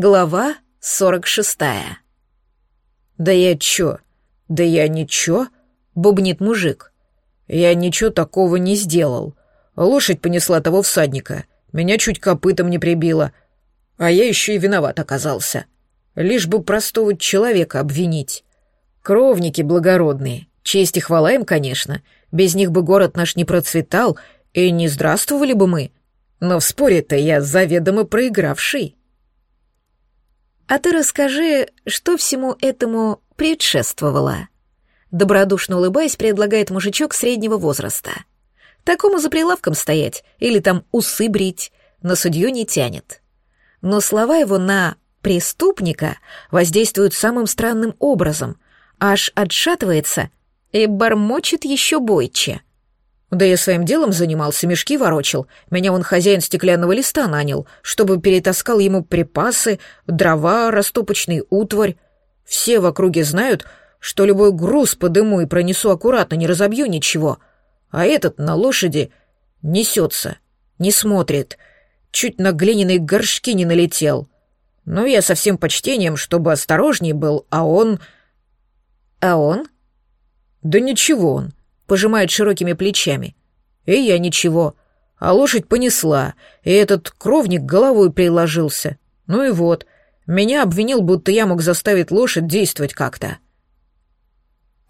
Глава сорок шестая. «Да я чё? Да я ничего?» — бубнит мужик. «Я ничего такого не сделал. Лошадь понесла того всадника. Меня чуть копытом не прибило. А я еще и виноват оказался. Лишь бы простого человека обвинить. Кровники благородные. Честь и хвала им, конечно. Без них бы город наш не процветал, и не здравствовали бы мы. Но в споре-то я заведомо проигравший». «А ты расскажи, что всему этому предшествовало?» Добродушно улыбаясь, предлагает мужичок среднего возраста. «Такому за прилавком стоять или там усы брить, на судью не тянет». Но слова его на «преступника» воздействуют самым странным образом, аж отшатывается и бормочет еще бойче — да я своим делом занимался, мешки ворочил. Меня он хозяин стеклянного листа нанял, чтобы перетаскал ему припасы, дрова, растопочный утварь. Все в округе знают, что любой груз подыму и пронесу аккуратно, не разобью ничего. А этот на лошади несется, не смотрит. Чуть на глиняные горшки не налетел. Но я со всем почтением, чтобы осторожней был, а он... А он? Да ничего он пожимает широкими плечами. И я ничего. А лошадь понесла, и этот кровник головой приложился. Ну и вот, меня обвинил, будто я мог заставить лошадь действовать как-то.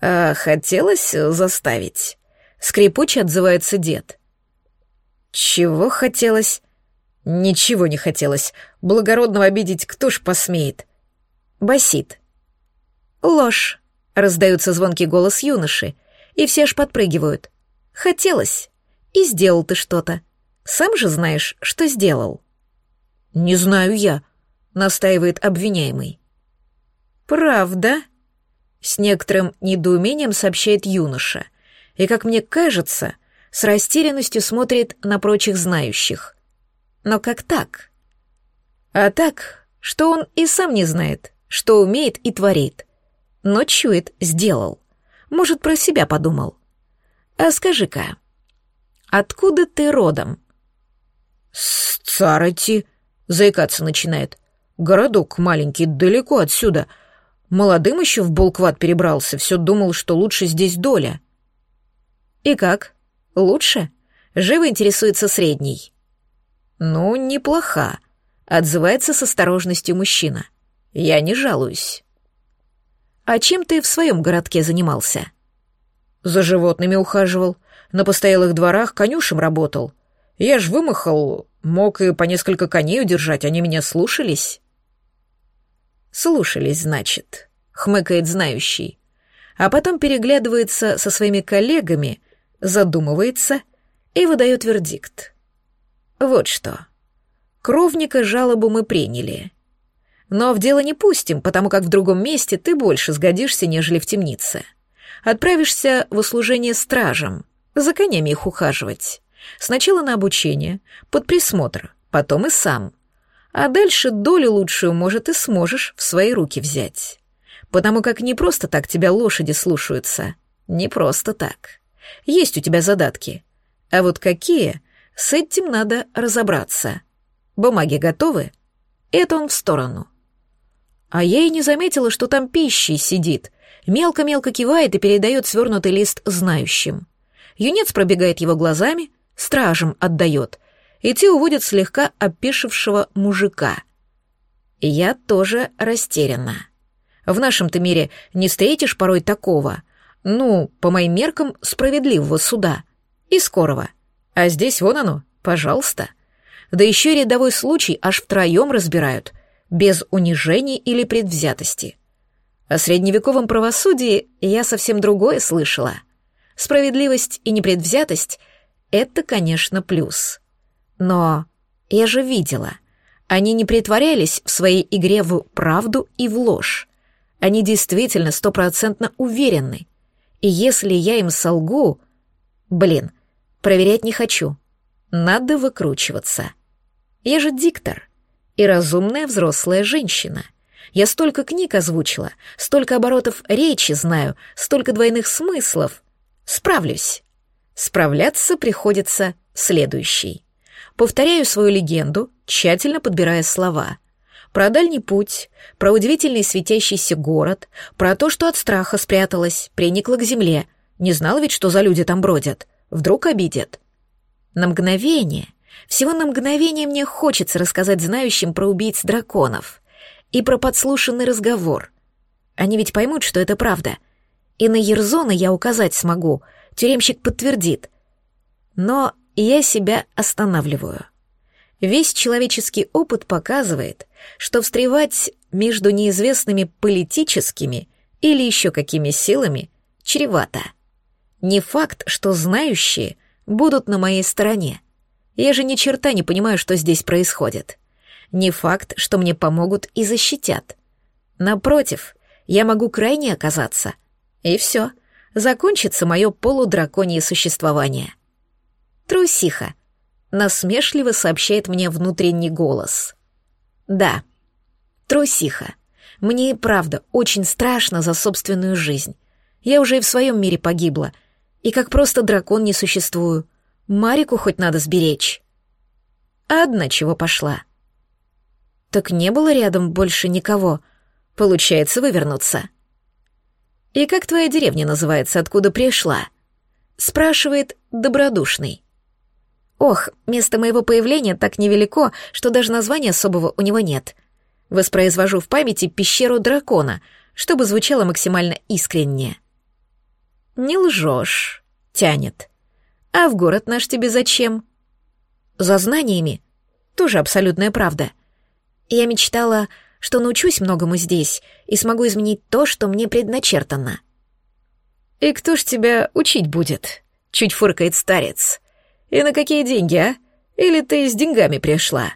А хотелось заставить. Скрипуче отзывается дед. Чего хотелось? Ничего не хотелось. Благородного обидеть кто ж посмеет? Басит. Ложь. Раздается звонкий голос юноши — и все аж подпрыгивают. Хотелось. И сделал ты что-то. Сам же знаешь, что сделал. Не знаю я, настаивает обвиняемый. Правда? С некоторым недоумением сообщает юноша. И, как мне кажется, с растерянностью смотрит на прочих знающих. Но как так? А так, что он и сам не знает, что умеет и творит. Но чует, сделал. Может, про себя подумал. А скажи-ка, откуда ты родом? С Царати, заикаться начинает. Городок маленький, далеко отсюда. Молодым еще в Булкват перебрался, все думал, что лучше здесь доля. И как? Лучше? Живо интересуется средний. Ну, неплоха, отзывается с осторожностью мужчина. Я не жалуюсь. «А чем ты в своем городке занимался?» «За животными ухаживал. На постоялых дворах конюшем работал. Я ж вымахал, мог и по несколько коней удержать, они меня слушались». «Слушались, значит», — хмыкает знающий. А потом переглядывается со своими коллегами, задумывается и выдает вердикт. «Вот что. Кровника жалобу мы приняли». Но в дело не пустим, потому как в другом месте ты больше сгодишься, нежели в темнице. Отправишься в услужение стражам, за конями их ухаживать. Сначала на обучение, под присмотр, потом и сам. А дальше долю лучшую, может, и сможешь в свои руки взять. Потому как не просто так тебя лошади слушаются. Не просто так. Есть у тебя задатки. А вот какие, с этим надо разобраться. Бумаги готовы? Это он в сторону. А я и не заметила, что там пищей сидит. Мелко-мелко кивает и передает свернутый лист знающим. Юнец пробегает его глазами, стражем отдает, и те уводят слегка опешившего мужика. Я тоже растеряна. В нашем-то мире не встретишь порой такого, ну, по моим меркам, справедливого суда. И скорого. А здесь вон оно, пожалуйста. Да еще рядовой случай аж втроем разбирают, без унижений или предвзятости. О средневековом правосудии я совсем другое слышала. Справедливость и непредвзятость — это, конечно, плюс. Но я же видела, они не притворялись в своей игре в правду и в ложь. Они действительно стопроцентно уверены. И если я им солгу... Блин, проверять не хочу. Надо выкручиваться. Я же диктор и разумная взрослая женщина. Я столько книг озвучила, столько оборотов речи знаю, столько двойных смыслов. Справлюсь. Справляться приходится следующий. Повторяю свою легенду, тщательно подбирая слова. про дальний путь, про удивительный светящийся город, про то, что от страха спряталась, приникла к земле. Не знала ведь, что за люди там бродят. Вдруг обидят. На мгновение, всего на мгновение мне хочется рассказать знающим про убийц драконов и про подслушанный разговор. Они ведь поймут, что это правда. И на Ерзона я указать смогу, тюремщик подтвердит. Но я себя останавливаю. Весь человеческий опыт показывает, что встревать между неизвестными политическими или еще какими силами чревато. Не факт, что знающие будут на моей стороне. Я же ни черта не понимаю, что здесь происходит. Не факт, что мне помогут и защитят. Напротив, я могу крайне оказаться. И все, закончится мое полудраконье существование. Трусиха, насмешливо сообщает мне внутренний голос. Да, трусиха. Мне и правда очень страшно за собственную жизнь. Я уже и в своем мире погибла, и как просто дракон не существую. Марику хоть надо сберечь. Одна чего пошла. Так не было рядом больше никого. Получается вывернуться. «И как твоя деревня называется, откуда пришла?» — спрашивает добродушный. Ох, место моего появления так невелико, что даже названия особого у него нет. Воспроизвожу в памяти пещеру дракона, чтобы звучало максимально искренне. Не лжешь, тянет. А в город наш тебе зачем? За знаниями. Тоже абсолютная правда. Я мечтала, что научусь многому здесь и смогу изменить то, что мне предначертано. «И кто ж тебя учить будет?» — чуть фыркает старец. И на какие деньги, а? Или ты с деньгами пришла?»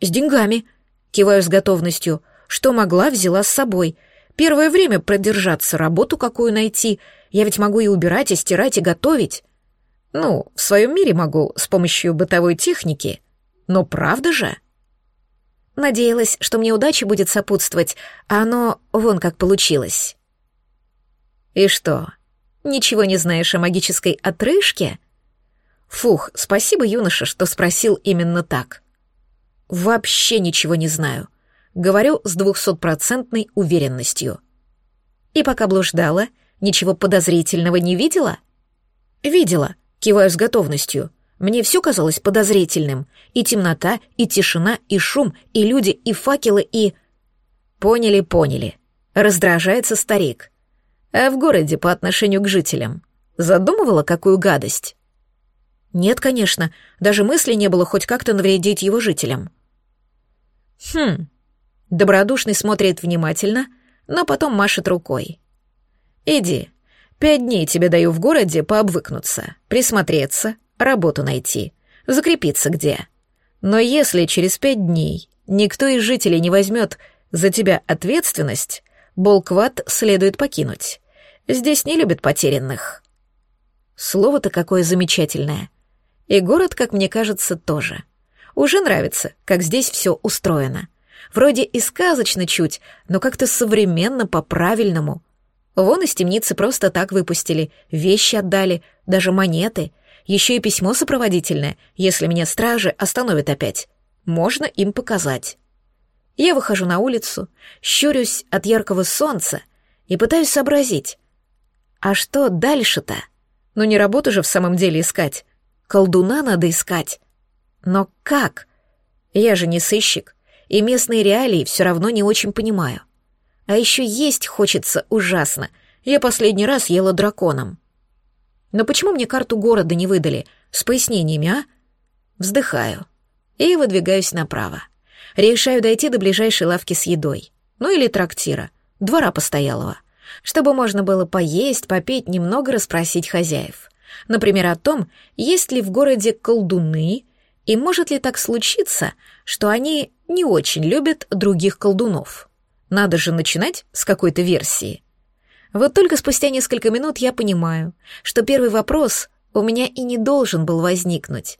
«С деньгами», — киваю с готовностью. «Что могла, взяла с собой. Первое время продержаться, работу какую найти. Я ведь могу и убирать, и стирать, и готовить. Ну, в своем мире могу с помощью бытовой техники. Но правда же?» Надеялась, что мне удача будет сопутствовать, а оно вон как получилось. «И что, ничего не знаешь о магической отрыжке?» Фух, спасибо, юноша, что спросил именно так. Вообще ничего не знаю. Говорю с двухсотпроцентной уверенностью. И пока блуждала, ничего подозрительного не видела? Видела, киваю с готовностью. Мне все казалось подозрительным. И темнота, и тишина, и шум, и люди, и факелы, и... Поняли, поняли. Раздражается старик. А в городе по отношению к жителям. Задумывала, какую гадость? Нет, конечно, даже мысли не было хоть как-то навредить его жителям. Хм. Добродушный смотрит внимательно, но потом машет рукой. Иди. Пять дней тебе даю в городе пообвыкнуться, присмотреться, работу найти, закрепиться где. Но если через пять дней никто из жителей не возьмет за тебя ответственность, Болкват следует покинуть. Здесь не любят потерянных. Слово-то какое замечательное. И город, как мне кажется, тоже. Уже нравится, как здесь все устроено. Вроде и сказочно чуть, но как-то современно, по-правильному. Вон из темницы просто так выпустили, вещи отдали, даже монеты. Еще и письмо сопроводительное, если меня стражи остановят опять. Можно им показать. Я выхожу на улицу, щурюсь от яркого солнца и пытаюсь сообразить. А что дальше-то? Ну не работу же в самом деле искать. Колдуна надо искать. Но как? Я же не сыщик, и местные реалии все равно не очень понимаю. А еще есть хочется ужасно. Я последний раз ела драконом. Но почему мне карту города не выдали? С пояснениями, а? Вздыхаю. И выдвигаюсь направо. Решаю дойти до ближайшей лавки с едой. Ну или трактира. Двора постоялого. Чтобы можно было поесть, попить, немного расспросить хозяев. Например, о том, есть ли в городе колдуны и может ли так случиться, что они не очень любят других колдунов. Надо же начинать с какой-то версии. Вот только спустя несколько минут я понимаю, что первый вопрос у меня и не должен был возникнуть.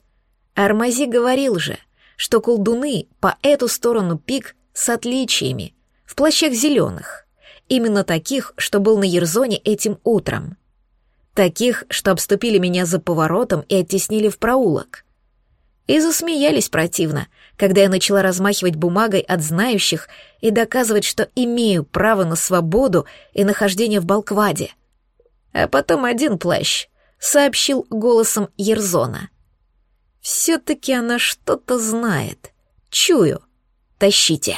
Армази говорил же, что колдуны по эту сторону пик с отличиями, в плащах зеленых, именно таких, что был на Ерзоне этим утром. Таких, что обступили меня за поворотом и оттеснили в проулок. И засмеялись противно, когда я начала размахивать бумагой от знающих и доказывать, что имею право на свободу и нахождение в Балкваде. А потом один плащ сообщил голосом Ерзона. «Все-таки она что-то знает. Чую. Тащите».